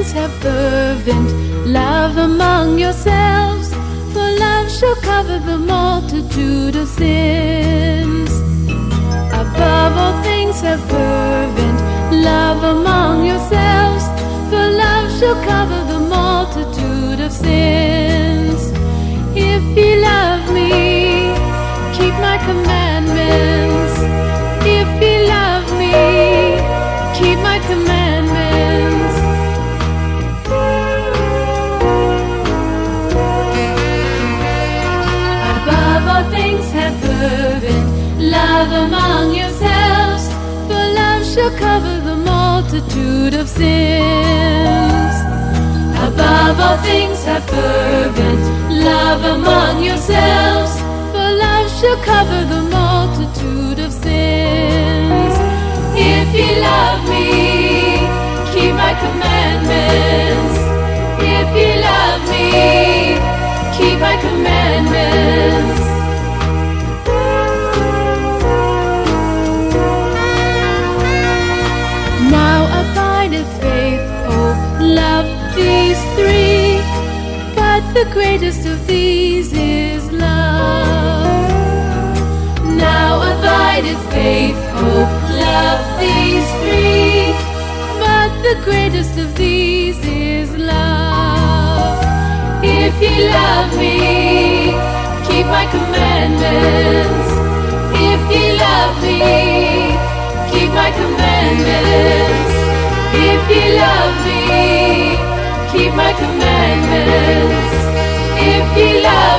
friends have fervent love among yourselves, for love shall cover the multitude of sins. Above all things have fervent love among yourselves, for love shall cover the multitude of sins. If ye love me, keep my commandments. If ye love me, keep my commandments. Fervent love among yourselves, for love shall cover the multitude of sins. Above all things, have fervent love among yourselves, for love shall cover the multitude of sins. If ye love me, keep my commandments. If ye love me, keep my commandments. The greatest of these is love. Now abideth faith, hope, love, these three. But the greatest of these is love. If ye love me, keep my commandments. If ye love me, keep my commandments. If ye love me, keep my commandments love.